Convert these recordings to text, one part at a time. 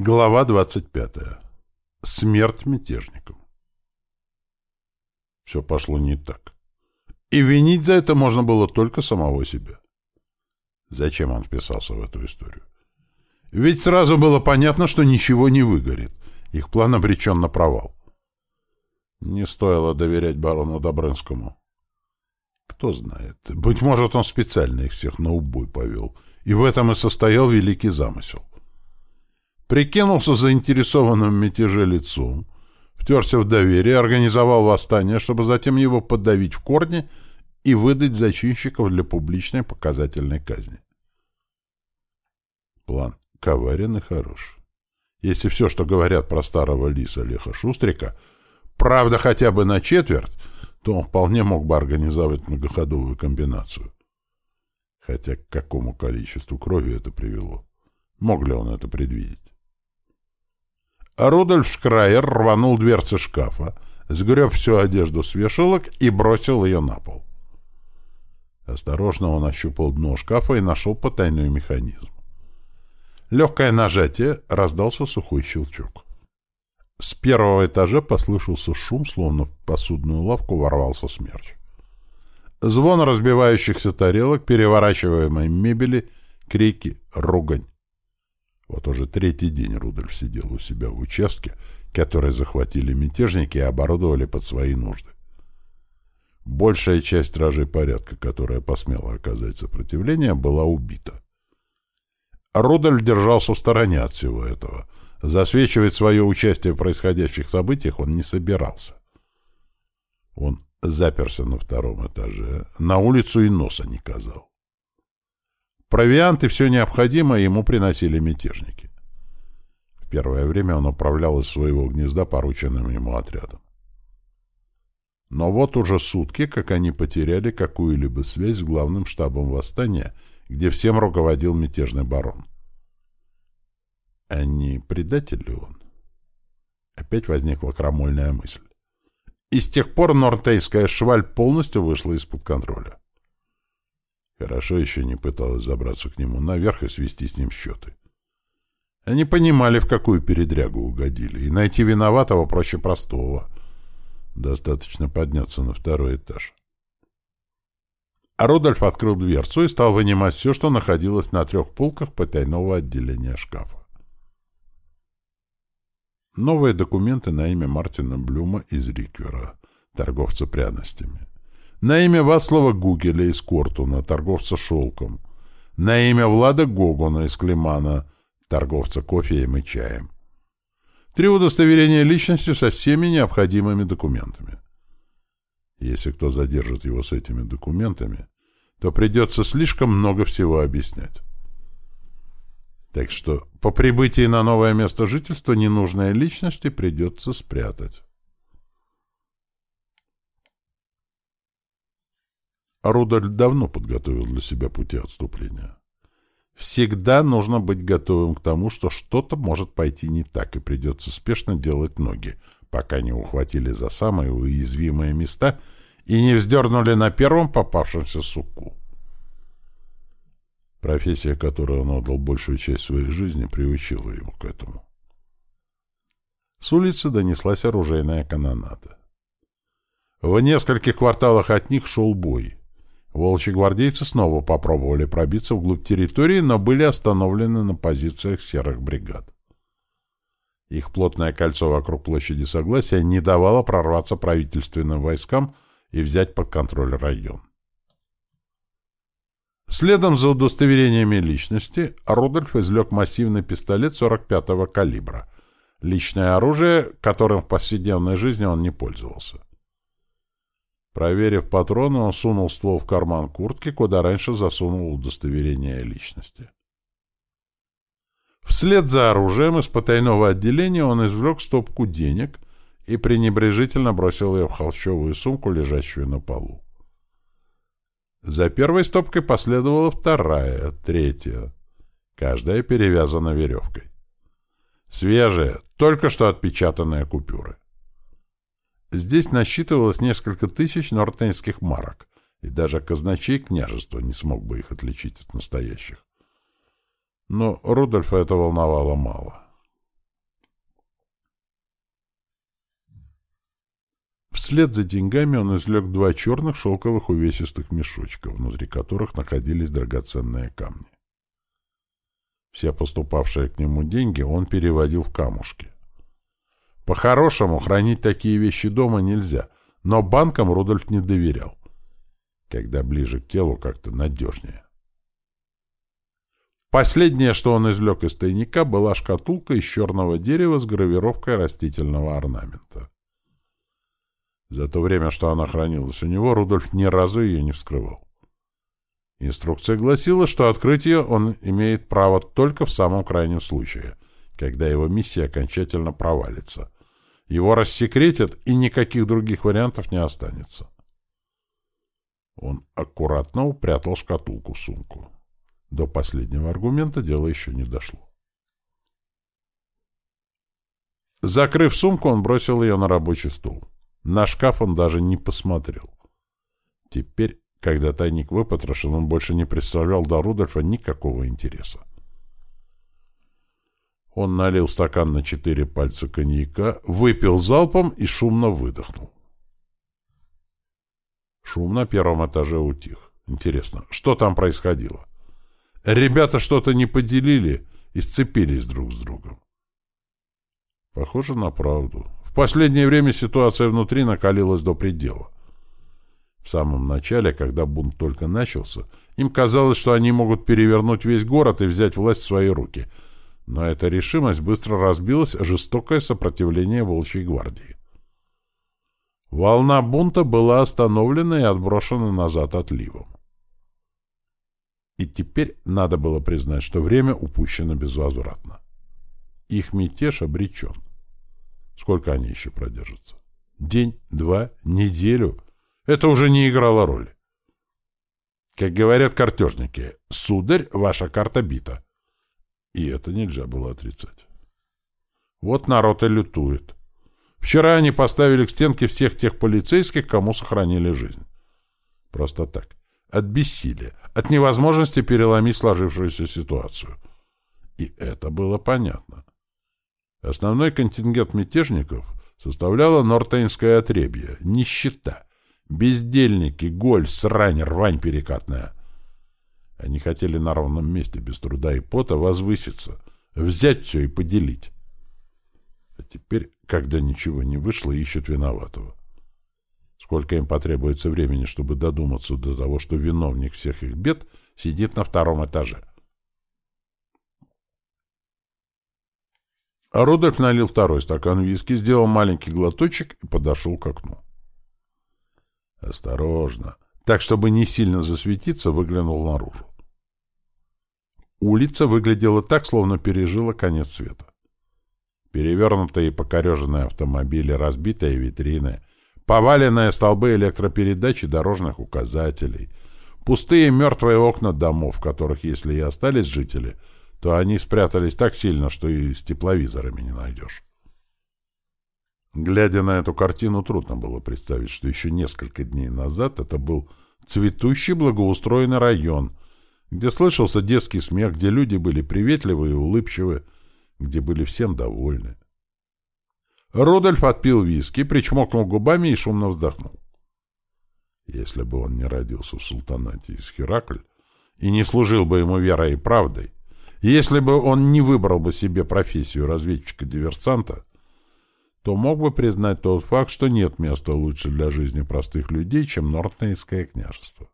Глава 25. Смерть мятежникам. Все пошло не так. И винить за это можно было только самого себя. Зачем он вписался в эту историю? Ведь сразу было понятно, что ничего не выгорит. Их план обречен на провал. Не стоило доверять барону Добрынскому. Кто знает. Быть может, он специально их всех на убой повел. И в этом и состоял великий замысел прикинулся заинтересованным в мятеже лицом, втерся в доверие, организовал восстание, чтобы затем его подавить в корне и выдать зачинщиков для публичной показательной казни. План коварен и хорош. Если все, что говорят про старого лиса Леха Шустрика, правда хотя бы на четверть, то он вполне мог бы организовать многоходовую комбинацию. Хотя к какому количеству крови это привело? Мог ли он это предвидеть? Рудольф Шкрайер рванул дверцы шкафа, сгреб всю одежду с вешалок и бросил ее на пол. Осторожно он ощупал дно шкафа и нашел потайной механизм. Легкое нажатие, раздался сухой щелчок. С первого этажа послышался шум, словно в посудную лавку ворвался смерч. Звон разбивающихся тарелок, переворачиваемой мебели, крики, ругань. Вот уже третий день Рудольф сидел у себя в участке, который захватили мятежники и оборудовали под свои нужды. Большая часть стражей порядка, которая посмела оказать сопротивление, была убита. Рудольф держался в стороне от всего этого. Засвечивать свое участие в происходящих событиях он не собирался. Он заперся на втором этаже, на улицу и носа не казал. Провиант и все необходимое ему приносили мятежники. В первое время он управлял из своего гнезда порученным ему отрядом. Но вот уже сутки, как они потеряли какую-либо связь с главным штабом восстания, где всем руководил мятежный барон. А не предатель ли он? Опять возникла крамольная мысль. И с тех пор нортейская шваль полностью вышла из-под контроля. Хорошо еще не пыталась забраться к нему наверх и свести с ним счеты. Они понимали, в какую передрягу угодили, и найти виноватого проще простого. Достаточно подняться на второй этаж. А Рудольф открыл дверцу и стал вынимать все, что находилось на трех полках потайного отделения шкафа. Новые документы на имя Мартина Блюма из Риквера, торговца пряностями на имя Васлова Гугеля из Кортуна, торговца шелком, на имя Влада Гогуна из Климана, торговца кофеем и чаем. Три удостоверения личности со всеми необходимыми документами. Если кто задержит его с этими документами, то придется слишком много всего объяснять. Так что по прибытии на новое место жительства ненужные личности придется спрятать. Рудольф давно подготовил для себя пути отступления. Всегда нужно быть готовым к тому, что что-то может пойти не так, и придется спешно делать ноги, пока не ухватили за самые уязвимые места и не вздернули на первом попавшемся суку. Профессия, которой он отдал большую часть своей жизни, приучила его к этому. С улицы донеслась оружейная канонада. В нескольких кварталах от них шел бой. Волчьи гвардейцы снова попробовали пробиться вглубь территории, но были остановлены на позициях серых бригад. Их плотное кольцо вокруг площади Согласия не давало прорваться правительственным войскам и взять под контроль район. Следом за удостоверениями личности Рудольф извлек массивный пистолет 45-го калибра, личное оружие, которым в повседневной жизни он не пользовался. Проверив патроны, он сунул ствол в карман куртки, куда раньше засунул удостоверение личности. Вслед за оружием из потайного отделения он извлек стопку денег и пренебрежительно бросил ее в холщовую сумку, лежащую на полу. За первой стопкой последовала вторая, третья. Каждая перевязана веревкой. Свежие, только что отпечатанные купюры. Здесь насчитывалось несколько тысяч нортенских марок, и даже казначей княжества не смог бы их отличить от настоящих. Но Рудольфа это волновало мало. Вслед за деньгами он извлек два черных шелковых увесистых мешочка, внутри которых находились драгоценные камни. Все поступавшие к нему деньги он переводил в камушки. По-хорошему, хранить такие вещи дома нельзя, но банкам Рудольф не доверял. Когда ближе к телу, как-то надежнее. Последнее, что он извлек из тайника, была шкатулка из черного дерева с гравировкой растительного орнамента. За то время, что она хранилась у него, Рудольф ни разу ее не вскрывал. Инструкция гласила, что открыть ее он имеет право только в самом крайнем случае, когда его миссия окончательно провалится. Его рассекретят, и никаких других вариантов не останется. Он аккуратно упрятал шкатулку в сумку. До последнего аргумента дело еще не дошло. Закрыв сумку, он бросил ее на рабочий стол. На шкаф он даже не посмотрел. Теперь, когда тайник выпотрошен, он больше не представлял до Рудольфа никакого интереса. Он налил стакан на четыре пальца коньяка, выпил залпом и шумно выдохнул. Шум на первом этаже утих. Интересно, что там происходило? Ребята что-то не поделили и сцепились друг с другом. Похоже на правду. В последнее время ситуация внутри накалилась до предела. В самом начале, когда бунт только начался, им казалось, что они могут перевернуть весь город и взять власть в свои руки. Но эта решимость быстро разбилась жестокое сопротивление Волчьей гвардии. Волна бунта была остановлена и отброшена назад отливом. И теперь надо было признать, что время упущено безвозвратно. Их мятеж обречен. Сколько они еще продержатся? День, два, неделю? Это уже не играло роли. Как говорят картежники, «Сударь, ваша карта бита». И это нельзя было отрицать. Вот народ и лютует. Вчера они поставили к стенке всех тех полицейских, кому сохранили жизнь. Просто так. От бессилия, от невозможности переломить сложившуюся ситуацию. И это было понятно. Основной контингент мятежников составляло нортейнское отребье, нищета, бездельники, голь, срань, рвань перекатная. Они хотели на ровном месте, без труда и пота, возвыситься, взять все и поделить. А теперь, когда ничего не вышло, ищут виноватого. Сколько им потребуется времени, чтобы додуматься до того, что виновник всех их бед сидит на втором этаже. А Рудольф налил второй стакан виски, сделал маленький глоточек и подошел к окну. Осторожно, так, чтобы не сильно засветиться, выглянул наружу. Улица выглядела так, словно пережила конец света. Перевернутые и покореженные автомобили, разбитые витрины, поваленные столбы электропередач и дорожных указателей, пустые мертвые окна домов, в которых, если и остались жители, то они спрятались так сильно, что и с тепловизорами не найдешь. Глядя на эту картину, трудно было представить, что еще несколько дней назад это был цветущий благоустроенный район, где слышался детский смех, где люди были приветливы и улыбчивы, где были всем довольны. Рудольф отпил виски, причмокнул губами и шумно вздохнул. Если бы он не родился в султанате из Херакль и не служил бы ему верой и правдой, если бы он не выбрал бы себе профессию разведчика-диверсанта, то мог бы признать тот факт, что нет места лучше для жизни простых людей, чем Нортнейское княжество.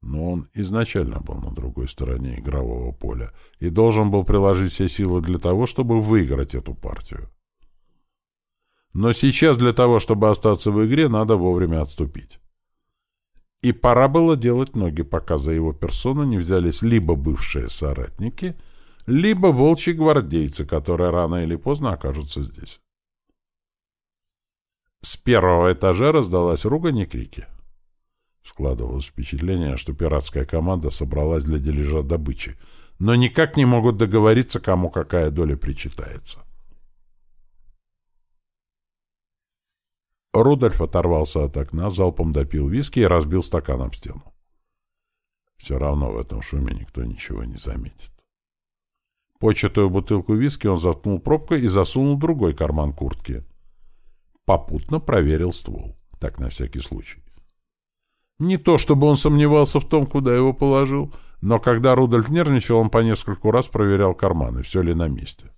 Но он изначально был на другой стороне игрового поля и должен был приложить все силы для того, чтобы выиграть эту партию. Но сейчас для того, чтобы остаться в игре, надо вовремя отступить. И пора было делать ноги, пока за его персону не взялись либо бывшие соратники, либо волчьи гвардейцы, которые рано или поздно окажутся здесь. С первого этажа раздалась ругань и крики. Складывалось впечатление, что пиратская команда собралась для дележа добычи, но никак не могут договориться, кому какая доля причитается. Рудольф оторвался от окна, залпом допил виски и разбил стакан об стену. Все равно в этом шуме никто ничего не заметит. Початую бутылку виски он заткнул пробкой и засунул в другой карман куртки. попутно проверил ствол. Так, на всякий случай. Не то, чтобы он сомневался в том, куда его положил, но когда Рудольф нервничал, он по нескольку раз проверял карманы, все ли на месте.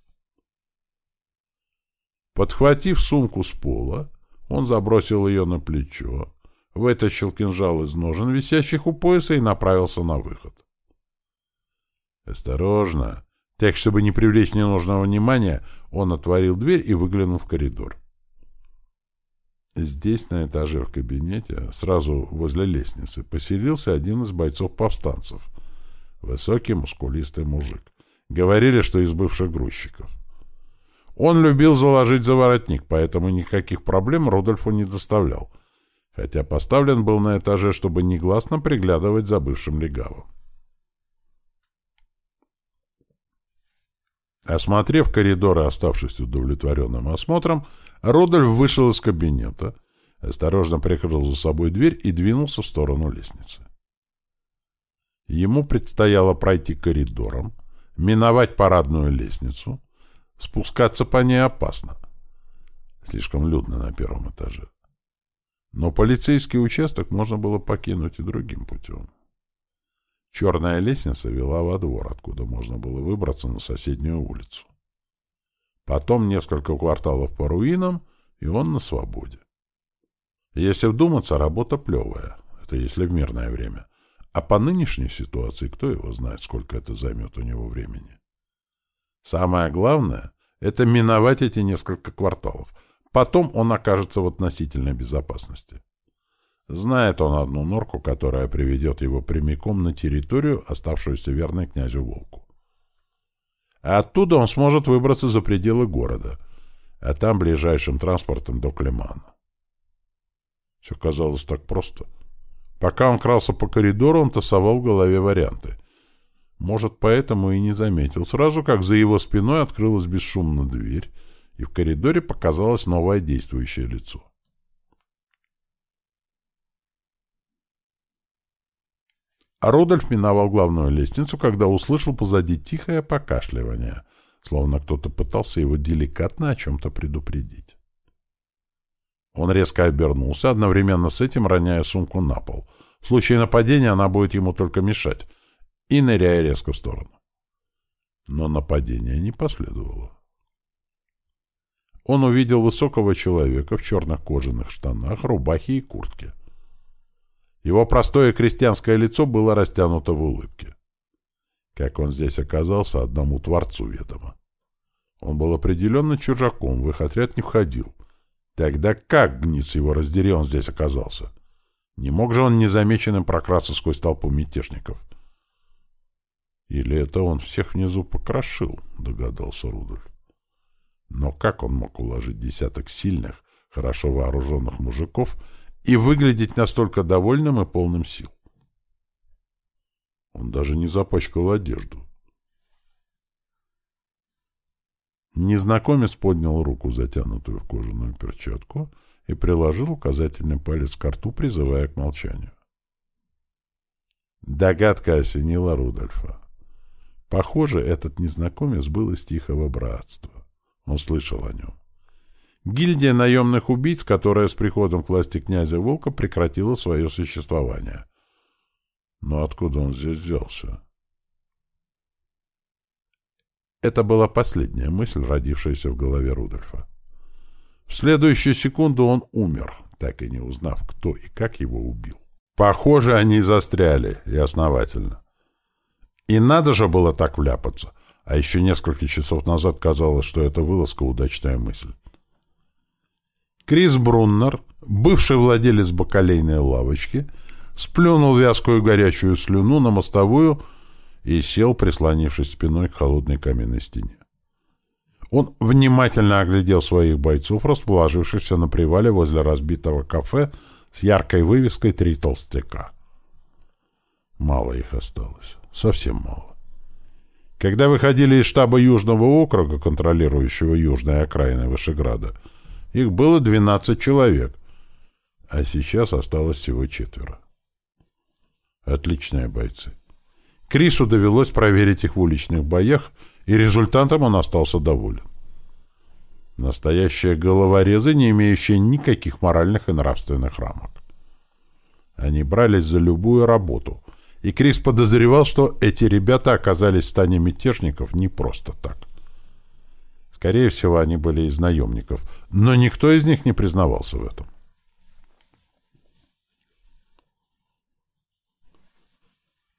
Подхватив сумку с пола, он забросил ее на плечо, вытащил кинжал из ножен, висящих у пояса, и направился на выход. Осторожно! Так, чтобы не привлечь ненужного внимания, он отворил дверь и выглянул в коридор. Здесь, на этаже в кабинете, сразу возле лестницы, поселился один из бойцов-повстанцев. Высокий, мускулистый мужик. Говорили, что из бывших грузчиков. Он любил заложить заворотник, поэтому никаких проблем Рудольфу не доставлял, хотя поставлен был на этаже, чтобы негласно приглядывать за бывшим легавым. Осмотрев коридор и оставшись удовлетворенным осмотром, Рудольф вышел из кабинета, осторожно прикрыл за собой дверь и двинулся в сторону лестницы. Ему предстояло пройти коридором, миновать парадную лестницу. Спускаться по ней опасно. Слишком людно на первом этаже. Но полицейский участок можно было покинуть и другим путем. Черная лестница вела во двор, откуда можно было выбраться на соседнюю улицу. Потом несколько кварталов по руинам, и он на свободе. Если вдуматься, работа плевая. Это если в мирное время. А по нынешней ситуации кто его знает, сколько это займет у него времени. Самое главное — это миновать эти несколько кварталов. Потом он окажется в относительной безопасности. Знает он одну норку, которая приведет его прямиком на территорию, оставшуюся верной князю Волку. А оттуда он сможет выбраться за пределы города, а там ближайшим транспортом до Клемана. Все казалось так просто. Пока он крался по коридору, он тасовал в голове варианты. Может, поэтому и не заметил сразу, как за его спиной открылась бесшумно дверь, и в коридоре показалось новое действующее лицо. А Рудольф миновал главную лестницу, когда услышал позади тихое покашливание, словно кто-то пытался его деликатно о чем-то предупредить. Он резко обернулся, одновременно с этим роняя сумку на пол. В случае нападения она будет ему только мешать, и ныряя резко в сторону. Но нападения не последовало. Он увидел высокого человека в черных кожаных штанах, рубахе и куртке. Его простое крестьянское лицо было растянуто в улыбке. Как он здесь оказался, одному Творцу ведомо. Он был определенно чужаком, в их отряд не входил. Тогда как, гниц его раздери, он здесь оказался? Не мог же он незамеченным прокрасться сквозь толпу мятежников? Или это он всех внизу покрошил, догадался Рудольф. Но как он мог уложить десяток сильных, хорошо вооруженных мужиков и выглядеть настолько довольным и полным сил. Он даже не запачкал одежду. Незнакомец поднял руку, затянутую в кожаную перчатку, и приложил указательный палец к рту, призывая к молчанию. Догадка осенила Рудольфа. Похоже, этот незнакомец был из Тихого Братства. Он слышал о нем. Гильдия наемных убийц, которая с приходом к власти князя Волка прекратила свое существование. Но откуда он здесь взялся? Это была последняя мысль, родившаяся в голове Рудольфа. В следующую секунду он умер, так и не узнав, кто и как его убил. Похоже, они застряли, и основательно. И надо же было так вляпаться. А еще несколько часов назад казалось, что это вылазка удачная мысль. Крис Бруннер, бывший владелец бакалейной лавочки, сплюнул вязкую горячую слюну на мостовую и сел, прислонившись спиной к холодной каменной стене. Он внимательно оглядел своих бойцов, расположившихся на привале возле разбитого кафе с яркой вывеской «Три толстяка». Мало их осталось. Совсем мало. Когда выходили из штаба Южного округа, контролирующего южные окраины Вышеграда, их было 12 человек, а сейчас осталось всего четверо. Отличные бойцы. Крису довелось проверить их в уличных боях, и результатом он остался доволен. Настоящие головорезы, не имеющие никаких моральных и нравственных рамок. Они брались за любую работу, и Крис подозревал, что эти ребята оказались в стане мятежников не просто так. Скорее всего, они были из наемников, но никто из них не признавался в этом.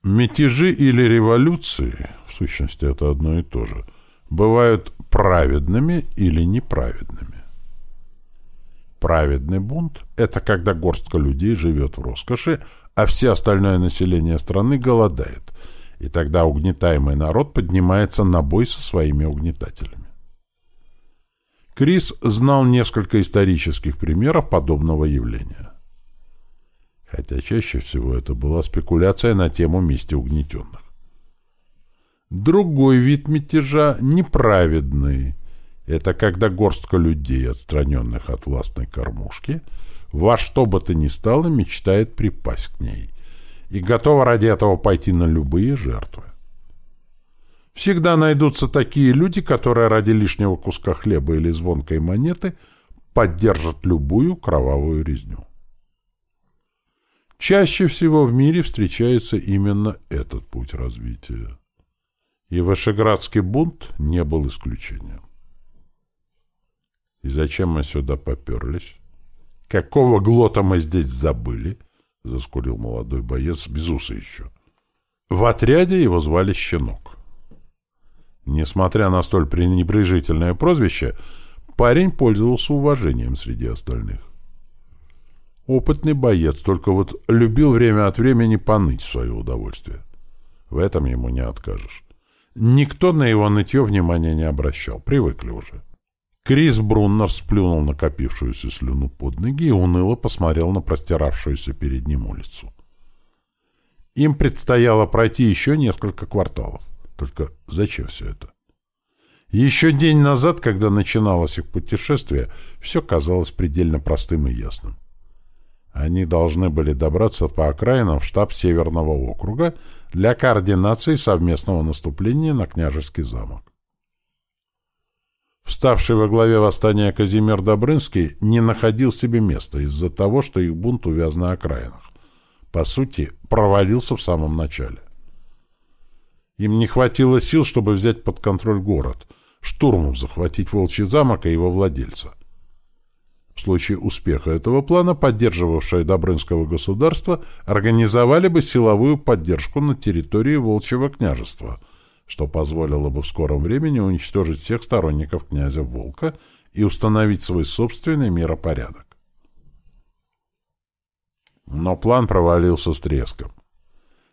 Мятежи или революции, в сущности это одно и то же, бывают праведными или неправедными. Праведный бунт – это когда горстка людей живет в роскоши, а все остальное население страны голодает, и тогда угнетаемый народ поднимается на бой со своими угнетателями. Крис знал несколько исторических примеров подобного явления хотя чаще всего это была спекуляция на тему мести угнетенных. Другой вид мятежа — неправедный. Это когда горстка людей, отстраненных от властной кормушки, во что бы то ни стало мечтает припасть к ней и готова ради этого пойти на любые жертвы. Всегда найдутся такие люди, которые ради лишнего куска хлеба или звонкой монеты поддержат любую кровавую резню. Чаще всего в мире встречается именно этот путь развития. И Вышеградский бунт не был исключением. И зачем мы сюда поперлись? Какого глота мы здесь забыли? Заскурил молодой боец, без уса еще. В отряде его звали Щенок. Несмотря на столь пренебрежительное прозвище, парень пользовался уважением среди остальных. Опытный боец, только вот любил время от времени поныть в свое удовольствие. В этом ему не откажешь. Никто на его нытье внимания не обращал, привыкли уже. Крис Бруннер сплюнул накопившуюся слюну под ноги и уныло посмотрел на простиравшуюся перед ним улицу. Им предстояло пройти еще несколько кварталов. Только зачем все это? Еще день назад, когда начиналось их путешествие, все казалось предельно простым и ясным. Они должны были добраться по окраинам в штаб Северного округа для координации совместного наступления на княжеский замок. Вставший во главе восстания Казимир Добрынский не находил себе места из-за того, что их бунт увяз на окраинах. По сути, провалился в самом начале. Им не хватило сил, чтобы взять под контроль город, штурмом захватить Волчий замок и его владельца. В случае успеха этого плана поддерживавшее Добрынского государства организовали бы силовую поддержку на территории Волчьего княжества, что позволило бы в скором времени уничтожить всех сторонников князя Волка и установить свой собственный миропорядок. Но план провалился с треском.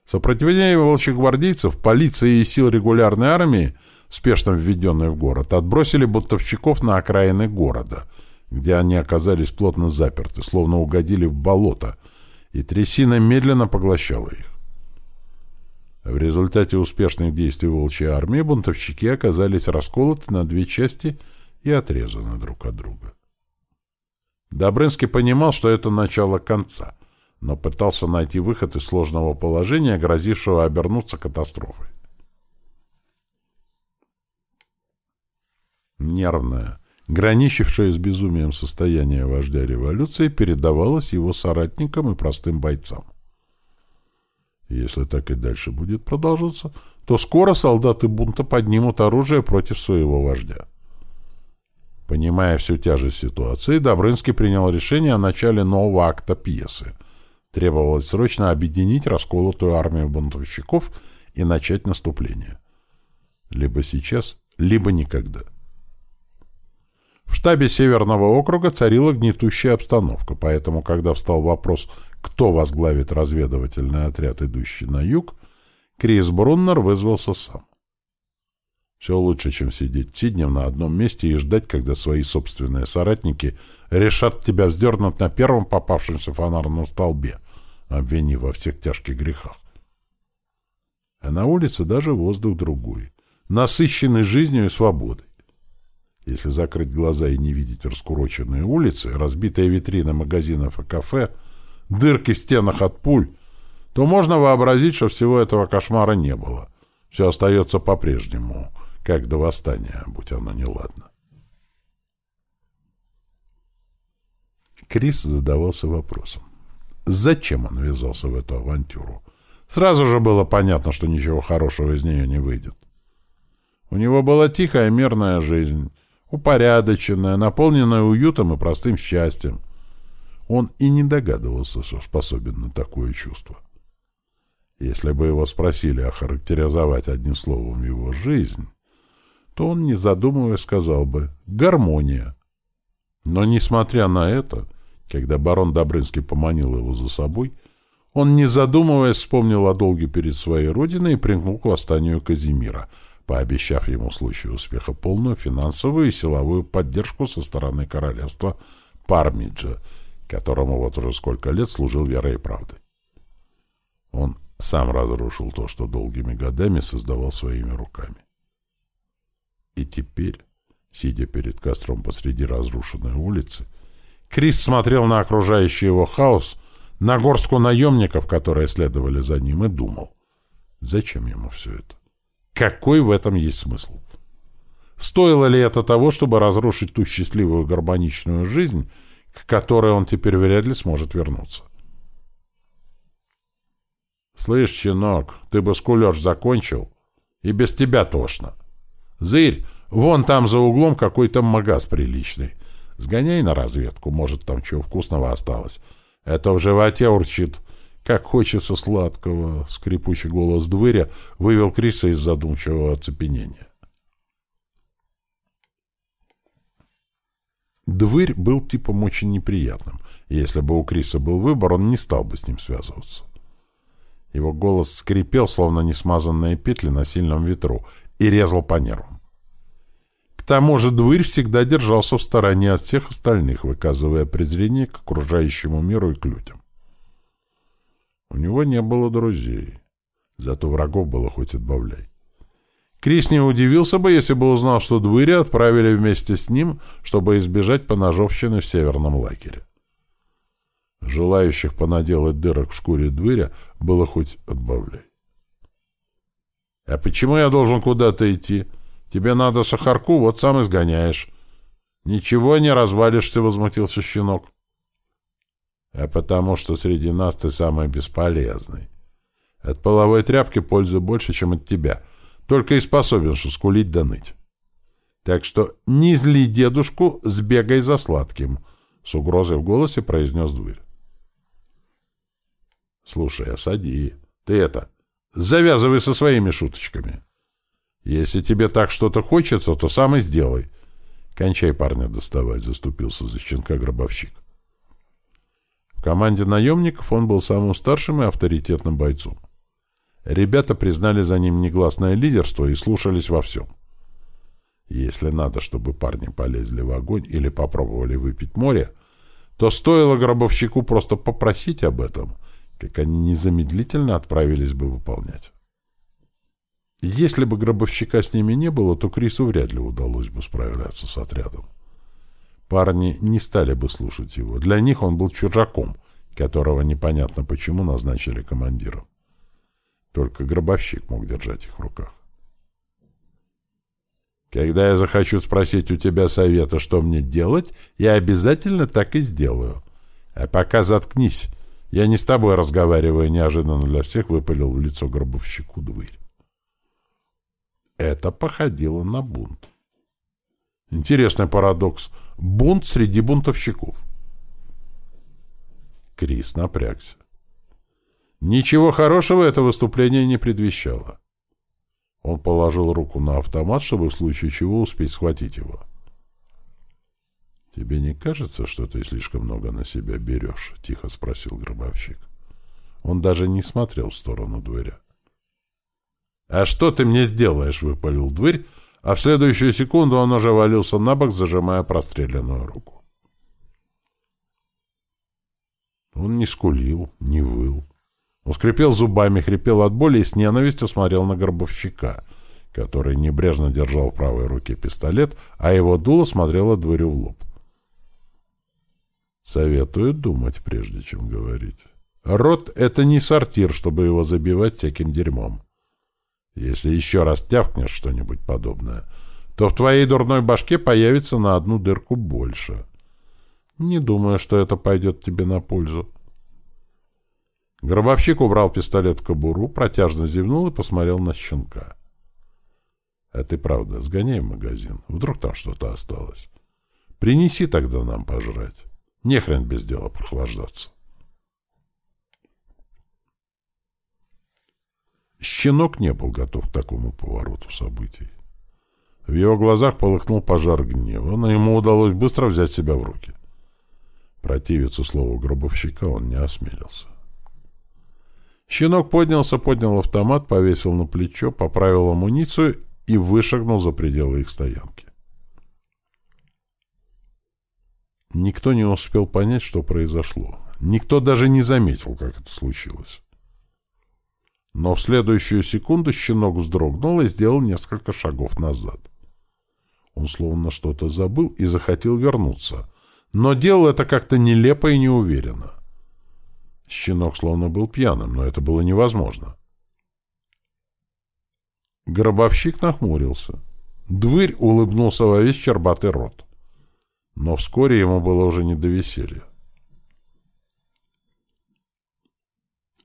Сопротивление волчьих гвардейцев, полиции и сил регулярной армии, спешно введенной в город, отбросили бунтовщиков на окраины города — где они оказались плотно заперты, словно угодили в болото, и трясина медленно поглощала их. В результате успешных действий волчьей армии бунтовщики оказались расколоты на две части и отрезаны друг от друга. Добрынский понимал, что это начало конца, но пытался найти выход из сложного положения, грозившего обернуться катастрофой. Нервная, граничившее с безумием состояние вождя революции, передавалось его соратникам и простым бойцам. Если так и дальше будет продолжаться, то скоро солдаты бунта поднимут оружие против своего вождя. Понимая всю тяжесть ситуации, Добрынский принял решение о начале нового акта пьесы. Требовалось срочно объединить расколотую армию бунтовщиков и начать наступление. Либо сейчас, либо никогда. В штабе Северного округа царила гнетущая обстановка, поэтому, когда встал вопрос, кто возглавит разведывательный отряд, идущий на юг, Крис Бруннер вызвался сам. Все лучше, чем сидеть сиднем на одном месте и ждать, когда свои собственные соратники решат тебя вздернуть на первом попавшемся фонарном столбе, обвинив во всех тяжких грехах. А на улице даже воздух другой, насыщенный жизнью и свободой. Если закрыть глаза и не видеть раскуроченные улицы, разбитые витрины магазинов и кафе, дырки в стенах от пуль, то можно вообразить, что всего этого кошмара не было. Все остается по-прежнему, как до восстания, будь оно неладно. Крис задавался вопросом. Зачем он ввязался в эту авантюру? Сразу же было понятно, что ничего хорошего из нее не выйдет. У него была тихая мирная жизнь, упорядоченная, наполненная уютом и простым счастьем. Он и не догадывался, что способен на такое чувство. Если бы его спросили охарактеризовать одним словом его жизнь, то он, не задумываясь, сказал бы «гармония». Но, несмотря на это, когда барон Добрынский поманил его за собой, он, не задумываясь, вспомнил о долге перед своей родиной и примкнул к восстанию Казимира, пообещав ему в случае успеха полную финансовую и силовую поддержку со стороны королевства Пармиджа, которому вот уже сколько лет служил верой и правдой. Он сам разрушил то, что долгими годами создавал своими руками. И теперь, сидя перед костром посреди разрушенной улицы, Крис смотрел на окружающий его хаос, на горстку наемников, которые следовали за ним, и думал, зачем ему все это? Какой в этом есть смысл? Стоило ли это того, чтобы разрушить ту счастливую гармоничную жизнь, к которой он теперь вряд ли сможет вернуться? «Слышь, щенок, ты бы скулеж закончил, и без тебя тошно. Зырь, вон там за углом какой-то магаз приличный. Сгоняй на разведку, может, там чего вкусного осталось. Это в животе урчит. Как хочется сладкого!» Скрипучий голос дверя вывел Криса из задумчивого оцепенения. Дверь был типом очень неприятным. Если бы у Криса был выбор, он не стал бы с ним связываться. Его голос скрипел, словно несмазанные петли на сильном ветру, и резал по нервам. К тому же дверь всегда держался в стороне от всех остальных, выказывая презрение к окружающему миру и к людям. У него не было друзей, зато врагов было хоть отбавляй. Крис не удивился бы, если бы узнал, что двери отправили вместе с ним, чтобы избежать поножовщины в северном лагере. Желающих понаделать дырок в шкуре дверя было хоть отбавляй. — А почему я должен куда-то идти? Тебе надо сахарку, вот сам изгоняешь. — Ничего не развалишься, — возмутился щенок. — А потому что среди нас ты самый бесполезный. От половой тряпки пользы больше, чем от тебя. Только и способен что скулить да ныть. Так что не зли дедушку, сбегай за сладким, — с угрозой в голосе произнес дверь. Слушай, осади. Ты это, завязывай со своими шуточками. Если тебе так что-то хочется, то сам и сделай. Кончай парня доставать, заступился за щенка гробовщик. В команде наемников он был самым старшим и авторитетным бойцом. Ребята признали за ним негласное лидерство и слушались во всем. Если надо, чтобы парни полезли в огонь или попробовали выпить море, то стоило гробовщику просто попросить об этом — как они незамедлительно отправились бы выполнять. Если бы гробовщика с ними не было, то Крису вряд ли удалось бы справляться с отрядом. Парни не стали бы слушать его. Для них он был чужаком, которого непонятно почему назначили командиром. Только гробовщик мог держать их в руках. Когда я захочу спросить у тебя совета, что мне делать, я обязательно так и сделаю. А пока заткнись «Я не с тобой разговариваю», — неожиданно для всех выпалил в лицо гробовщику дверь. Это походило на бунт. Интересный парадокс. Бунт среди бунтовщиков. Крис напрягся. Ничего хорошего это выступление не предвещало. Он положил руку на автомат, чтобы в случае чего успеть схватить его. «Тебе не кажется, что ты слишком много на себя берешь?» — тихо спросил гробовщик. Он даже не смотрел в сторону дверя. «А что ты мне сделаешь?» — выпалил дверь, а в следующую секунду он уже валился на бок, зажимая простреленную руку. Он не скулил, не выл. Он скрипел зубами, хрипел от боли и с ненавистью смотрел на гробовщика, который небрежно держал в правой руке пистолет, а его дуло смотрело дверью в лоб. Советую думать, прежде чем говорить. Рот — это не сортир, чтобы его забивать всяким дерьмом. Если еще раз тявкнешь что-нибудь подобное, то в твоей дурной башке появится на одну дырку больше. Не думаю, что это пойдет тебе на пользу. Гробовщик убрал пистолет в кобуру, протяжно зевнул и посмотрел на щенка. — А ты правда, сгоняй в магазин. Вдруг там что-то осталось. Принеси тогда нам пожрать. Не хрен без дела прохлаждаться. Щенок не был готов к такому повороту событий. В его глазах полыхнул пожар гнева, но ему удалось быстро взять себя в руки. Противиться слову гробовщика он не осмелился. Щенок поднялся, поднял автомат, повесил на плечо, поправил амуницию и вышагнул за пределы их стоянки. Никто не успел понять, что произошло. Никто даже не заметил, как это случилось. Но в следующую секунду щенок вздрогнул и сделал несколько шагов назад. Он словно что-то забыл и захотел вернуться, но делал это как-то нелепо и неуверенно. Щенок словно был пьяным, но это было невозможно. Гробовщик нахмурился. Дверь улыбнулся во весь чербатый рот. Но вскоре ему было уже не до веселья.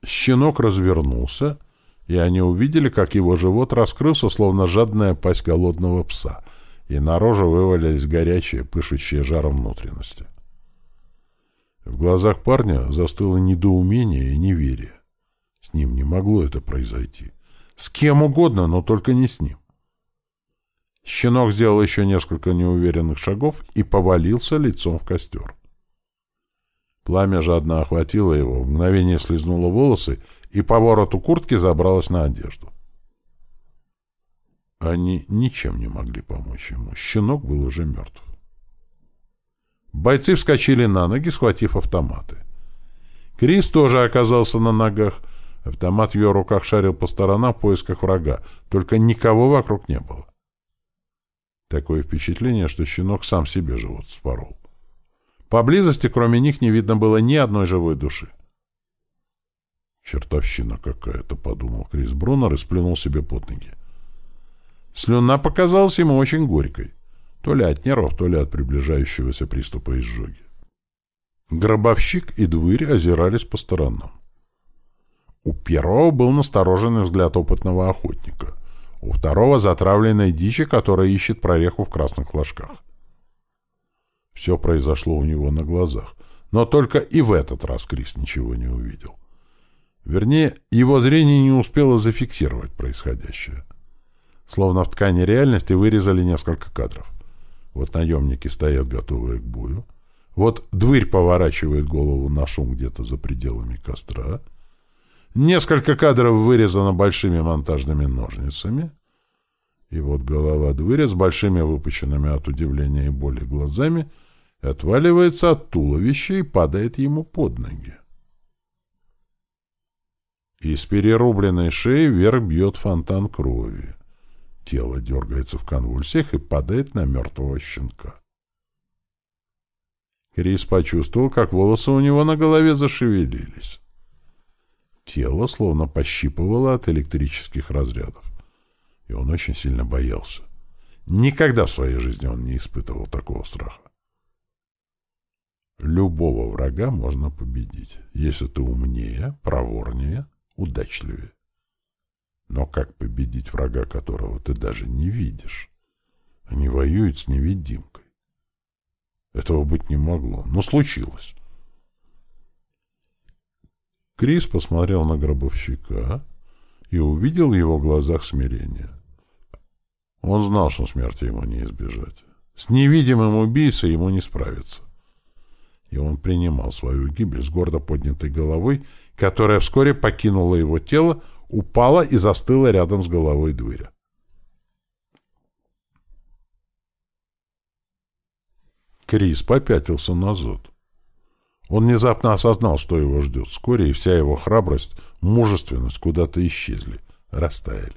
Щенок развернулся, и они увидели, как его живот раскрылся, словно жадная пасть голодного пса, и на роже вывалились горячие, пышущие жаром внутренности. В глазах парня застыло недоумение и неверие. С ним не могло это произойти. С кем угодно, но только не с ним. Щенок сделал еще несколько неуверенных шагов и повалился лицом в костер. Пламя жадно охватило его, в мгновение слезнуло волосы и по вороту куртки забралось на одежду. Они ничем не могли помочь ему. Щенок был уже мертв. Бойцы вскочили на ноги, схватив автоматы. Крис тоже оказался на ногах. Автомат в ее руках шарил по сторонам в поисках врага, только никого вокруг не было. Такое впечатление, что щенок сам себе живот спорол. Поблизости, кроме них, не видно было ни одной живой души. «Чертовщина какая-то», — подумал Крис Брунер и сплюнул себе под ноги. Слюна показалась ему очень горькой. То ли от нервов, то ли от приближающегося приступа изжоги. Гробовщик и дверь озирались по сторонам. У первого был настороженный взгляд опытного охотника, у второго — затравленной дичи, которая ищет прореху в красных флажках. Все произошло у него на глазах, но только и в этот раз Крис ничего не увидел. Вернее, его зрение не успело зафиксировать происходящее. Словно в ткани реальности вырезали несколько кадров. Вот наемники стоят, готовые к бою. Вот дверь поворачивает голову на шум где-то за пределами костра. Несколько кадров вырезано большими монтажными ножницами. И вот голова двери с большими выпученными от удивления и боли глазами отваливается от туловища и падает ему под ноги. Из перерубленной шеи вверх бьет фонтан крови. Тело дергается в конвульсиях и падает на мертвого щенка. Крис почувствовал, как волосы у него на голове зашевелились. Тело словно пощипывало от электрических разрядов. И он очень сильно боялся. Никогда в своей жизни он не испытывал такого страха. Любого врага можно победить, если ты умнее, проворнее, удачливее. Но как победить врага, которого ты даже не видишь? Они воюют с невидимкой. Этого быть не могло, но случилось. Крис посмотрел на гробовщика и увидел в его глазах смирение. Он знал, что смерти ему не избежать. С невидимым убийцей ему не справиться. И он принимал свою гибель с гордо поднятой головой, которая вскоре покинула его тело, упала и застыла рядом с головой дверя. Крис попятился назад. Он внезапно осознал, что его ждет. Вскоре и вся его храбрость, мужественность куда-то исчезли, растаяли.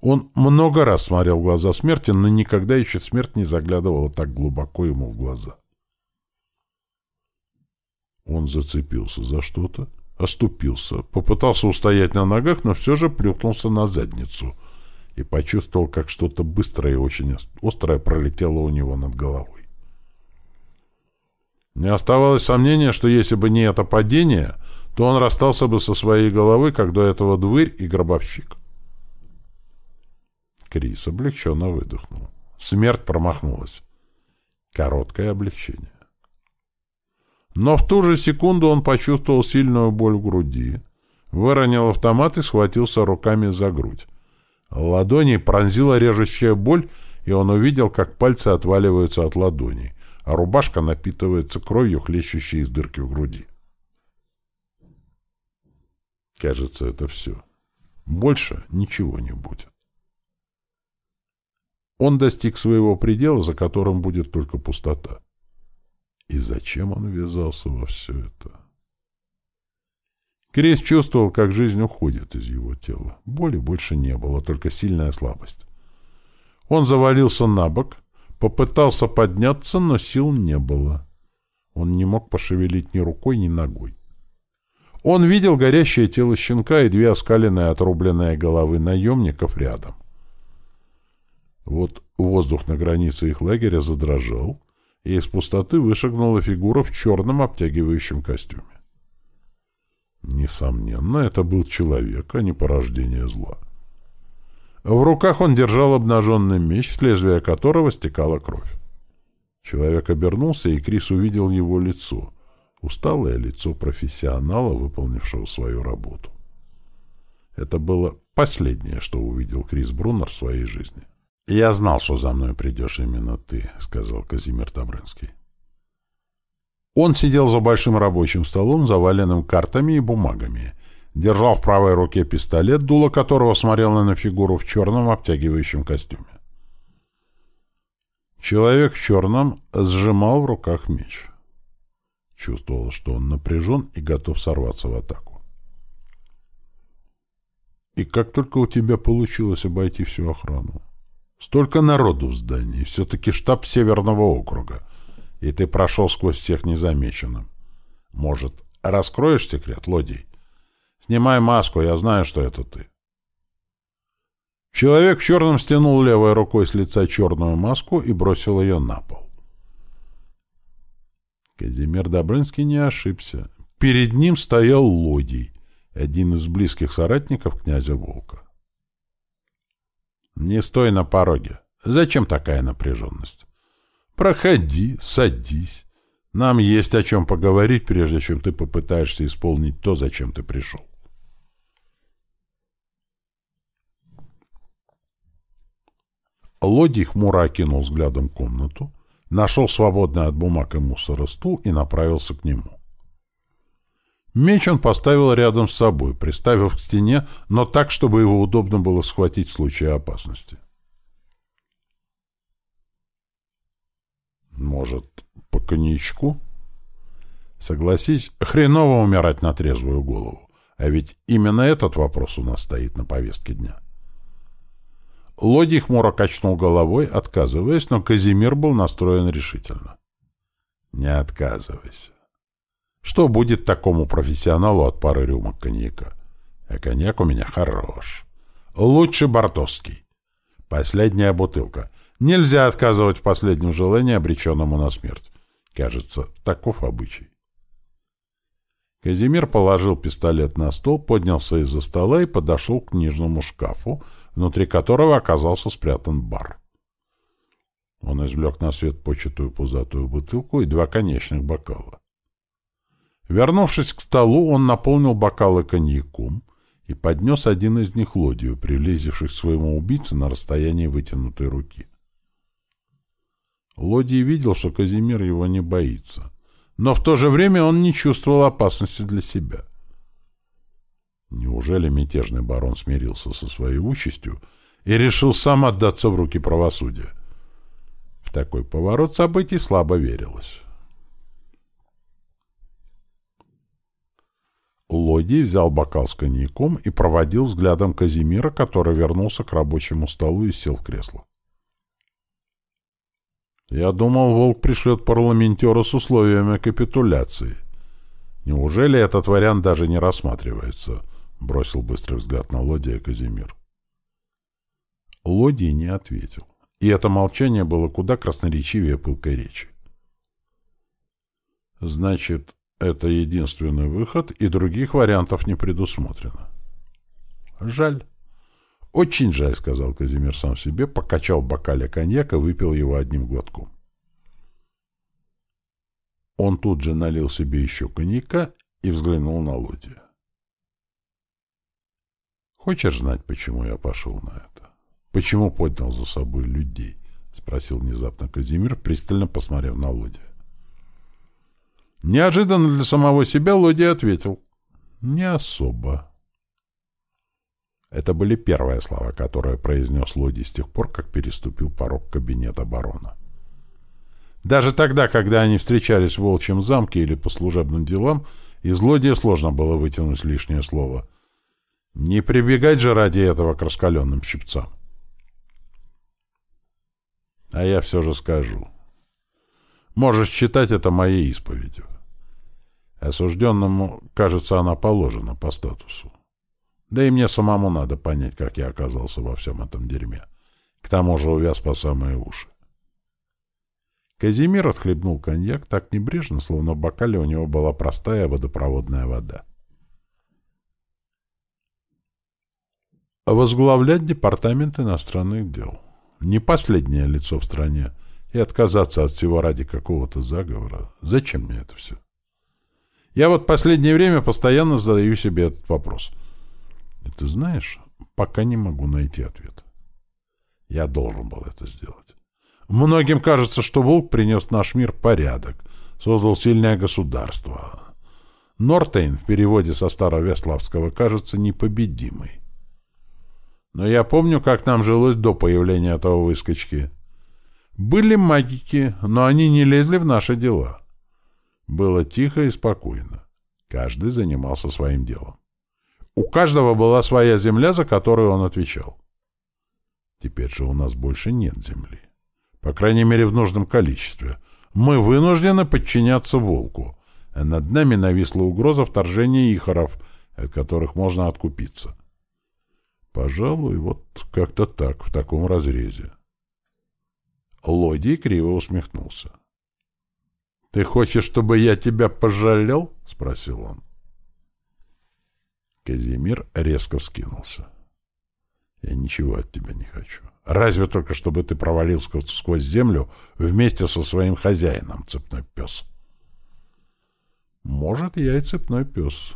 Он много раз смотрел в глаза смерти, но никогда еще смерть не заглядывала так глубоко ему в глаза. Он зацепился за что-то, оступился, попытался устоять на ногах, но все же плюхнулся на задницу и почувствовал, как что-то быстрое и очень острое пролетело у него над головой. Не оставалось сомнения, что если бы не это падение, то он расстался бы со своей головы, как до этого дверь и гробовщик. Крис облегченно выдохнул. Смерть промахнулась. Короткое облегчение. Но в ту же секунду он почувствовал сильную боль в груди, выронил автомат и схватился руками за грудь. Ладони пронзила режущая боль, и он увидел, как пальцы отваливаются от ладоней, а рубашка напитывается кровью, хлещущей из дырки в груди. Кажется, это все. Больше ничего не будет. Он достиг своего предела, за которым будет только пустота. И зачем он ввязался во все это? Крис чувствовал, как жизнь уходит из его тела. Боли больше не было, только сильная слабость. Он завалился на бок, попытался подняться, но сил не было. Он не мог пошевелить ни рукой, ни ногой. Он видел горящее тело щенка и две оскаленные отрубленные головы наемников рядом. Вот воздух на границе их лагеря задрожал, и из пустоты вышагнула фигура в черном обтягивающем костюме. Несомненно, это был человек, а не порождение зла. В руках он держал обнаженный меч, с лезвия которого стекала кровь. Человек обернулся, и Крис увидел его лицо. Усталое лицо профессионала, выполнившего свою работу. Это было последнее, что увидел Крис Брунер в своей жизни. «Я знал, что за мной придешь именно ты», — сказал Казимир Добрынский. Он сидел за большим рабочим столом, заваленным картами и бумагами, держал в правой руке пистолет, дуло которого смотрело на фигуру в черном обтягивающем костюме. Человек в черном сжимал в руках меч. Чувствовал, что он напряжен и готов сорваться в атаку. И как только у тебя получилось обойти всю охрану? Столько народу в здании, все-таки штаб Северного округа, и ты прошел сквозь всех незамеченным. Может, раскроешь секрет, Лодий? Снимай маску, я знаю, что это ты. Человек в черном стянул левой рукой с лица черную маску и бросил ее на пол. Казимир Добрынский не ошибся. Перед ним стоял Лодий, один из близких соратников князя Волка. Не стой на пороге. Зачем такая напряженность? Проходи, садись. Нам есть о чем поговорить, прежде чем ты попытаешься исполнить то, зачем ты пришел. Лодий хмуро окинул взглядом комнату, нашел свободный от бумаг и мусора стул и направился к нему. Меч он поставил рядом с собой, приставив к стене, но так, чтобы его удобно было схватить в случае опасности. Может, по коньячку? Согласись, хреново умирать на трезвую голову. А ведь именно этот вопрос у нас стоит на повестке дня. Лодий хмуро качнул головой, отказываясь, но Казимир был настроен решительно. «Не отказывайся. Что будет такому профессионалу от пары рюмок коньяка? А коньяк у меня хорош. Лучше Бартовский. Последняя бутылка. Нельзя отказывать в последнем желании, обреченному на смерть. Кажется, таков обычай. Казимир положил пистолет на стол, поднялся из-за стола и подошел к книжному шкафу, внутри которого оказался спрятан бар. Он извлек на свет початую пузатую бутылку и два конечных бокала. Вернувшись к столу, он наполнил бокалы коньяком и поднес один из них лодию, приблизившись к своему убийце на расстоянии вытянутой руки. Лодий видел, что Казимир его не боится, но в то же время он не чувствовал опасности для себя. Неужели мятежный барон смирился со своей участью и решил сам отдаться в руки правосудия? В такой поворот событий слабо верилось. Лодий взял бокал с коньяком и проводил взглядом Казимира, который вернулся к рабочему столу и сел в кресло. «Я думал, Волк пришлет парламентера с условиями капитуляции. Неужели этот вариант даже не рассматривается?» — бросил быстрый взгляд на Лодия Казимир. Лодий не ответил, и это молчание было куда красноречивее пылкой речи. Значит, это единственный выход, и других вариантов не предусмотрено. Жаль. Очень жаль, сказал Казимир сам себе, покачал бокале коньяка, выпил его одним глотком. Он тут же налил себе еще коньяка и взглянул на Лодия. «Хочешь знать, почему я пошел на это? Почему поднял за собой людей?» — спросил внезапно Казимир, пристально посмотрев на Лодия. Неожиданно для самого себя Лодия ответил. «Не особо». Это были первые слова, которые произнес Лоди с тех пор, как переступил порог кабинета барона. Даже тогда, когда они встречались в Волчьем замке или по служебным делам, из Лодия сложно было вытянуть лишнее слово. Не прибегать же ради этого к раскаленным щипцам. А я все же скажу. Можешь считать это моей исповедью. Осужденному, кажется, она положена по статусу. Да и мне самому надо понять, как я оказался во всем этом дерьме. К тому же увяз по самые уши. Казимир отхлебнул коньяк так небрежно, словно в бокале у него была простая водопроводная вода. Возглавлять департамент иностранных дел. Не последнее лицо в стране. И отказаться от всего ради какого-то заговора. Зачем мне это все? Я вот последнее время постоянно задаю себе этот вопрос. И ты знаешь, пока не могу найти ответ. Я должен был это сделать. Многим кажется, что Волк принес в наш мир порядок, создал сильное государство. Нортейн в переводе со старовеславского кажется непобедимой. Но я помню, как нам жилось до появления этого выскочки. Были магики, но они не лезли в наши дела. Было тихо и спокойно. Каждый занимался своим делом. У каждого была своя земля, за которую он отвечал. Теперь же у нас больше нет земли. По крайней мере, в нужном количестве. Мы вынуждены подчиняться волку, а над нами нависла угроза вторжения ихоров, от которых можно откупиться. Пожалуй, вот как-то так, в таком разрезе. Лодий криво усмехнулся. — «Ты хочешь, чтобы я тебя пожалел?» — спросил он. Казимир резко вскинулся. «Я ничего от тебя не хочу. Разве только, чтобы ты провалился сквозь землю вместе со своим хозяином, цепной пес». «Может, я и цепной пес.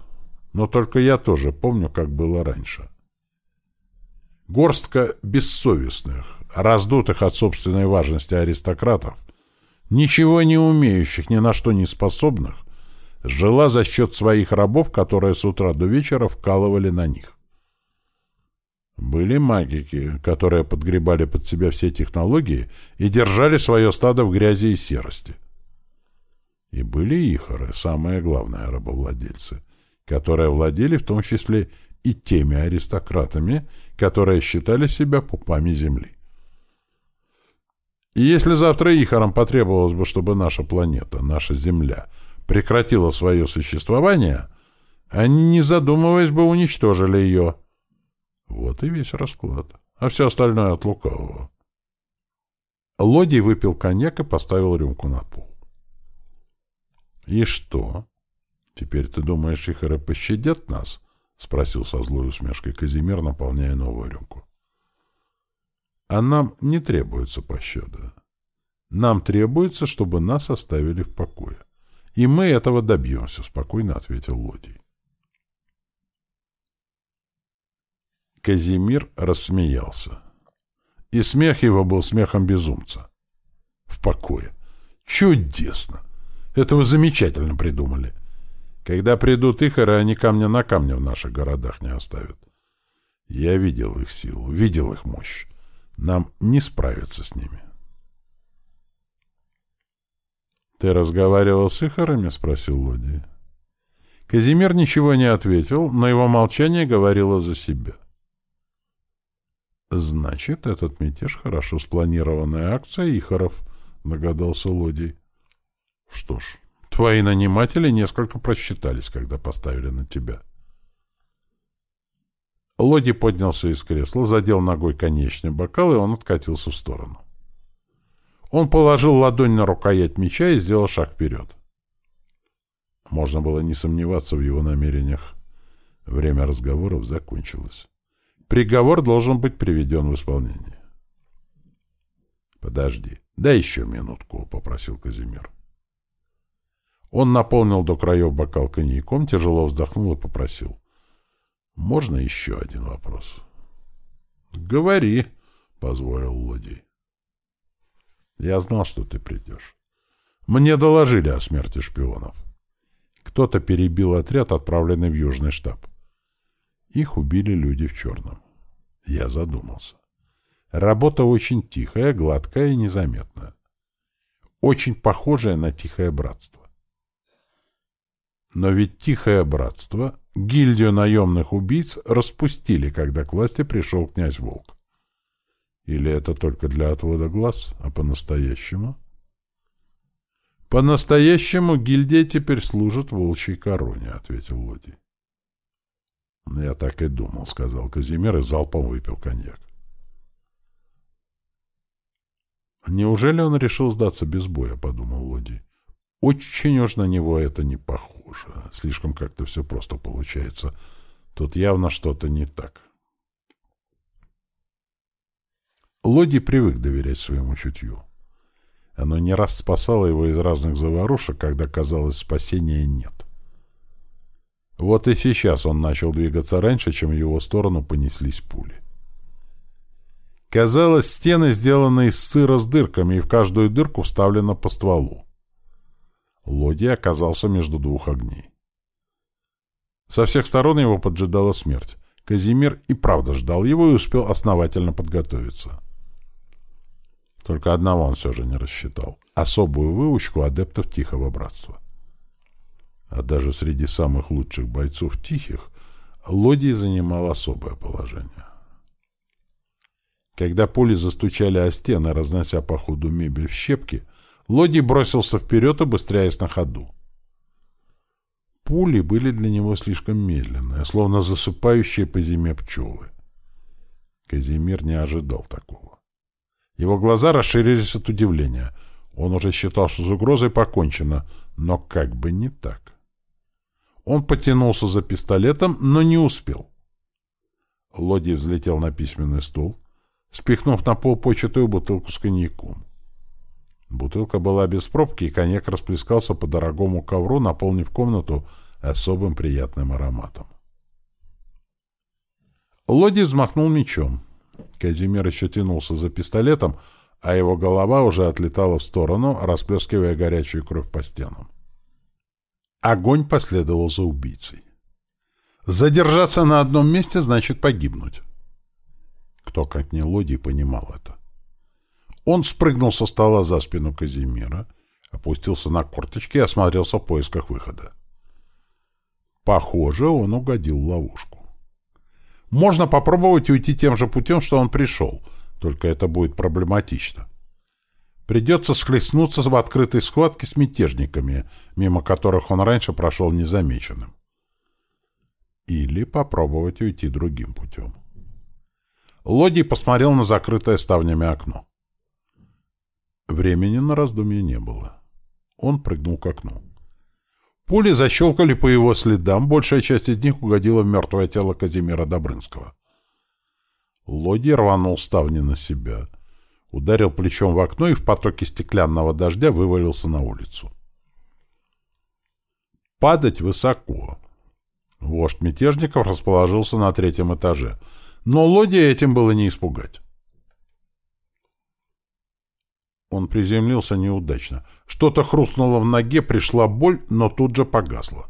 Но только я тоже помню, как было раньше. Горстка бессовестных, раздутых от собственной важности аристократов — ничего не умеющих, ни на что не способных, жила за счет своих рабов, которые с утра до вечера вкалывали на них. Были магики, которые подгребали под себя все технологии и держали свое стадо в грязи и серости. И были ихоры, самые главные рабовладельцы, которые владели в том числе и теми аристократами, которые считали себя пупами земли. И если завтра Ихарам потребовалось бы, чтобы наша планета, наша Земля, прекратила свое существование, они, не задумываясь бы, уничтожили ее. Вот и весь расклад. А все остальное от лукавого. Лодий выпил коньяк и поставил рюмку на пол. — И что? Теперь ты думаешь, Ихары пощадят нас? — спросил со злой усмешкой Казимир, наполняя новую рюмку. А нам не требуется пощада. Нам требуется, чтобы нас оставили в покое. И мы этого добьемся, — спокойно ответил Лодий. Казимир рассмеялся. И смех его был смехом безумца. В покое. Чудесно! Это вы замечательно придумали. Когда придут ихоры, они камня на камне в наших городах не оставят. Я видел их силу, видел их мощь. Нам не справиться с ними. «Ты разговаривал с Ихарами?» — спросил Лоди. Казимир ничего не ответил, но его молчание говорило за себя. «Значит, этот мятеж — хорошо спланированная акция Ихаров», — догадался Лодий. «Что ж, твои наниматели несколько просчитались, когда поставили на тебя». Лоди поднялся из кресла, задел ногой конечный бокал, и он откатился в сторону. Он положил ладонь на рукоять меча и сделал шаг вперед. Можно было не сомневаться в его намерениях. Время разговоров закончилось. Приговор должен быть приведен в исполнение. «Подожди, дай еще минутку», — попросил Казимир. Он наполнил до краев бокал коньяком, тяжело вздохнул и попросил. «Можно еще один вопрос?» «Говори», — позволил Лодий. «Я знал, что ты придешь. Мне доложили о смерти шпионов. Кто-то перебил отряд, отправленный в Южный штаб. Их убили люди в черном. Я задумался. Работа очень тихая, гладкая и незаметная. Очень похожая на тихое братство. Но ведь тихое братство, гильдию наемных убийц, распустили, когда к власти пришел князь Волк. Или это только для отвода глаз, а по-настоящему? По-настоящему гильдия теперь служит волчьей короне, — ответил Лоди. Я так и думал, — сказал Казимир и залпом выпил коньяк. Неужели он решил сдаться без боя, — подумал Лоди. Очень уж на него это не похоже. Слишком как-то все просто получается. Тут явно что-то не так. Лоди привык доверять своему чутью. Оно не раз спасало его из разных заварушек, когда, казалось, спасения нет. Вот и сейчас он начал двигаться раньше, чем в его сторону понеслись пули. Казалось, стены сделаны из сыра с дырками, и в каждую дырку вставлено по стволу. Лодий оказался между двух огней. Со всех сторон его поджидала смерть. Казимир и правда ждал его и успел основательно подготовиться. Только одного он все же не рассчитал — особую выучку адептов Тихого Братства. А даже среди самых лучших бойцов Тихих Лодий занимал особое положение. Когда пули застучали о стены, разнося по ходу мебель в щепки — Лоди бросился вперед, обыстряясь на ходу. Пули были для него слишком медленные, словно засыпающие по зиме пчелы. Казимир не ожидал такого. Его глаза расширились от удивления. Он уже считал, что с угрозой покончено, но как бы не так. Он потянулся за пистолетом, но не успел. Лоди взлетел на письменный стол, спихнув на пол початую бутылку с коньяком. Бутылка была без пробки, и коньяк расплескался по дорогому ковру, наполнив комнату особым приятным ароматом. Лоди взмахнул мечом. Казимир еще тянулся за пистолетом, а его голова уже отлетала в сторону, расплескивая горячую кровь по стенам. Огонь последовал за убийцей. Задержаться на одном месте значит погибнуть. Кто, как не Лоди, понимал это. Он спрыгнул со стола за спину Казимира, опустился на корточки и осмотрелся в поисках выхода. Похоже, он угодил в ловушку. Можно попробовать уйти тем же путем, что он пришел, только это будет проблематично. Придется схлестнуться в открытой схватке с мятежниками, мимо которых он раньше прошел незамеченным. Или попробовать уйти другим путем. Лодий посмотрел на закрытое ставнями окно. Времени на раздумье не было. Он прыгнул к окну. Пули защелкали по его следам, большая часть из них угодила в мертвое тело Казимира Добрынского. Лоди рванул ставни на себя, ударил плечом в окно и в потоке стеклянного дождя вывалился на улицу. Падать высоко. Вождь мятежников расположился на третьем этаже, но Лоди этим было не испугать. Он приземлился неудачно. Что-то хрустнуло в ноге, пришла боль, но тут же погасла.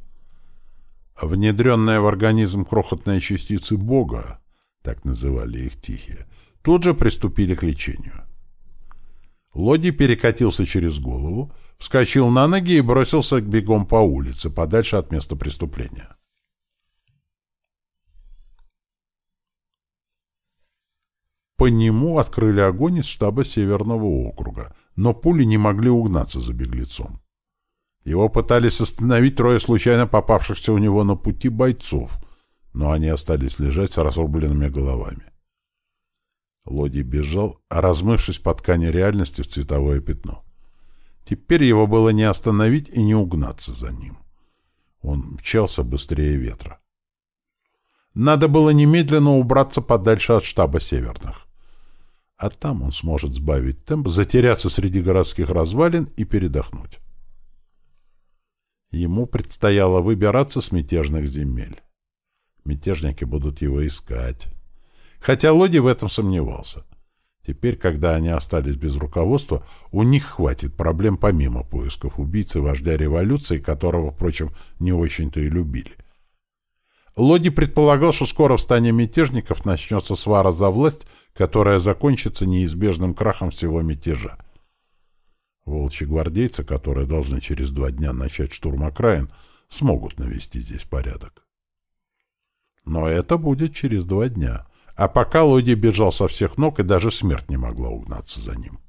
Внедренные в организм крохотные частицы Бога, так называли их тихие, тут же приступили к лечению. Лоди перекатился через голову, вскочил на ноги и бросился бегом по улице, подальше от места преступления. По нему открыли огонь из штаба Северного округа, но пули не могли угнаться за беглецом. Его пытались остановить трое случайно попавшихся у него на пути бойцов, но они остались лежать с разрубленными головами. Лоди бежал, размывшись по ткани реальности в цветовое пятно. Теперь его было не остановить и не угнаться за ним. Он мчался быстрее ветра. Надо было немедленно убраться подальше от штаба Северных. А там он сможет сбавить темп, затеряться среди городских развалин и передохнуть. Ему предстояло выбираться с мятежных земель. Мятежники будут его искать. Хотя Лоди в этом сомневался. Теперь, когда они остались без руководства, у них хватит проблем помимо поисков убийцы вождя революции, которого, впрочем, не очень-то и любили. Лоди предполагал, что скоро в стане мятежников начнется свара за власть, которая закончится неизбежным крахом всего мятежа. Волчьи гвардейцы, которые должны через два дня начать штурм окраин, смогут навести здесь порядок. Но это будет через два дня. А пока Лоди бежал со всех ног, и даже смерть не могла угнаться за ним.